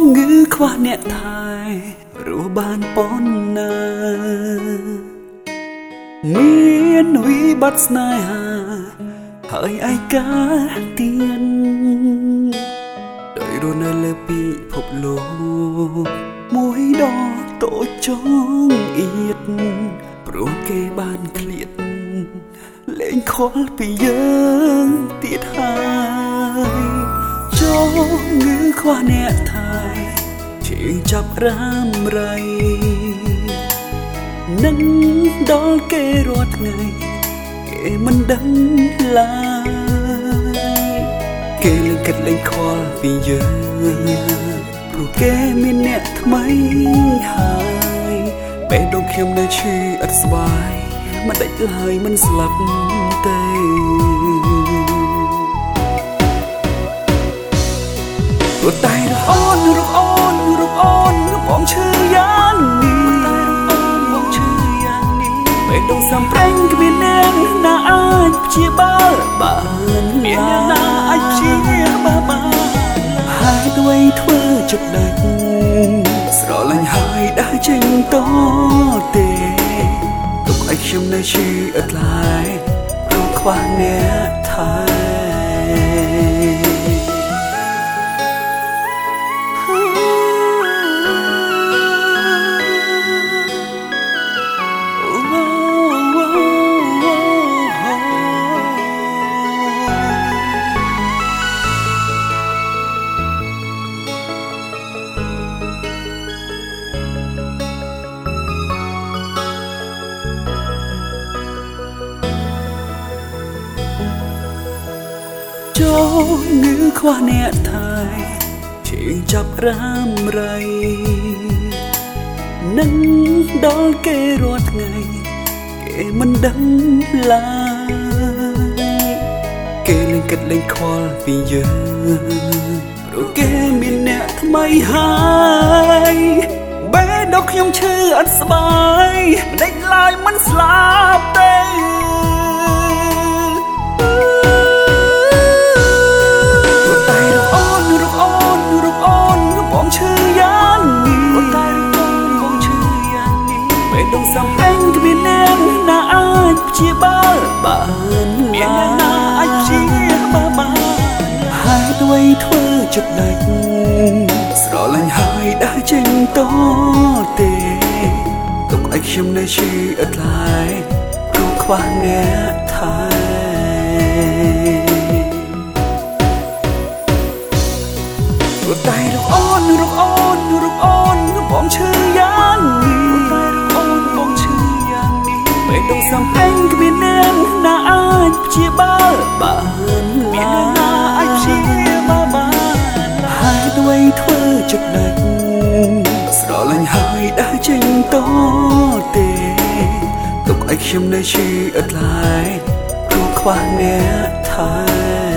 ជោមងឺខ្វះអ្នកថែរស់បានប៉ុណ្ណាមានវិបត្តិស្នេហាហើយឯកាទៀនដោយរស់នៅលើពិភពលោកមួយដតូចចងអៀតព្រោះគេបានឃ្លាតលែងខលពីយើងទៀតហើយចូលងឺខ្វះអ្នកថៃ ជើងចាប់រាមរៃនឹងដល់គេរាល់ថ្ងៃគេមិនដឹងឡើយគេលែងគិតលែងខ្វល់ពីយើងព្រោះគេមានអ្នកថ្មីហើយពេលដងខ្ញុំនៅឈឺអត់ស្បាយមិនដេចឡើយមិនស្លាប់ទេព្រោះតែរអូនរអូន ព្យាបាលបានមានអ្នកណាអាចព្យាបាលបានហើយអ្វីធ្វើចិត្តដាច់ស្រឡាញ់ហើយដើរចេញតទេទុកឲ្យខ្ញុំនៅឈឺអត់ឡាយព្រោះខ្វះអ្នក ចូលងឺខ្វះអ្នកថៃជើងចាប់រាមរៃនឹងដល់គេរាល់ថ្ងៃគេមិនដឹងឡើយគេលែងគិតលែងខ្វល់ពីយើងព្រោះគេមានអ្នកថ្មីហើយបែរដល់ខ្ញុំឈឺអត់ស្បាយមិនដេចឡើយមិនស្លាប់ទេ ងសំពេញគ្មានអ្នកណាអាចព្យាបាលបានមានអ្នកណាអាចព្យាបាលបានហើយអ្វីធ្វើចិត្តដាច់ស្រឡាញ់ហើយដើរចេញតទេទុកឲ្យខ្ញុំនៅឈឺអត់ឡាយព្រោះខ្វះអ្នកថែ ចេញតទេទុកឲ្យខ្ញុំនៅឈឺអត់ឡាយព្រោះខ្វះអ្នកថែ